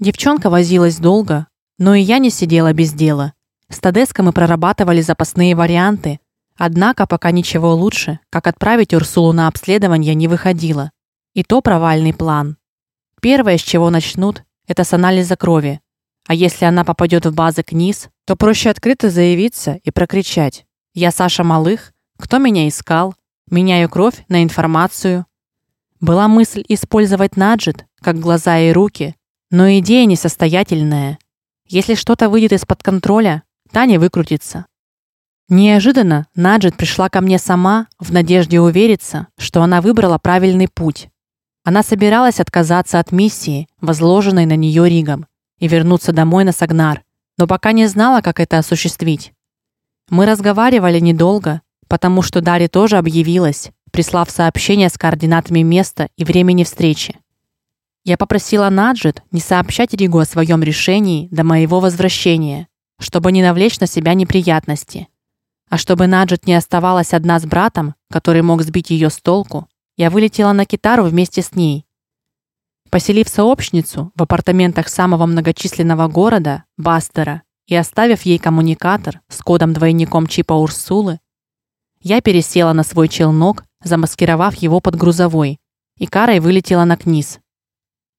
Девчонка возилась долго, но и я не сидела без дела. С Тадеской мы прорабатывали запасные варианты, однако пока ничего лучше, как отправить Урсулу на обследование, не выходило. И то провальный план. Первое, с чего начнут, это с анализа крови. А если она попадет в базы КНИС, то проще открыто заявиться и прокричать: "Я Саша Малых, кто меня искал? Меняю кровь на информацию". Была мысль использовать наджет, как глаза и руки, но идея несостоятельная. Если что-то выйдет из-под контроля, та не выкрутится. Неожиданно Наджет пришла ко мне сама в надежде увериться, что она выбрала правильный путь. Она собиралась отказаться от миссии, возложенной на нее Ригом, и вернуться домой на Сагнар, но пока не знала, как это осуществить. Мы разговаривали недолго, потому что Дари тоже объявилась, прислав сообщение с координатами места и времени встречи. Я попросила Наджет не сообщать Ригу о своем решении до моего возвращения, чтобы не навлечь на себя неприятности. А чтобы Наджет не оставалась одна с братом, который мог сбить ее с толку, я вылетела на Китару вместе с ней. Поселив сообщницу в апартаментах самого многочисленного города Бастера и оставив ей коммуникатор с кодом-двойником чипа Урсулы, я пересела на свой челнок, замаскировав его под грузовой, и карой вылетела на Книз.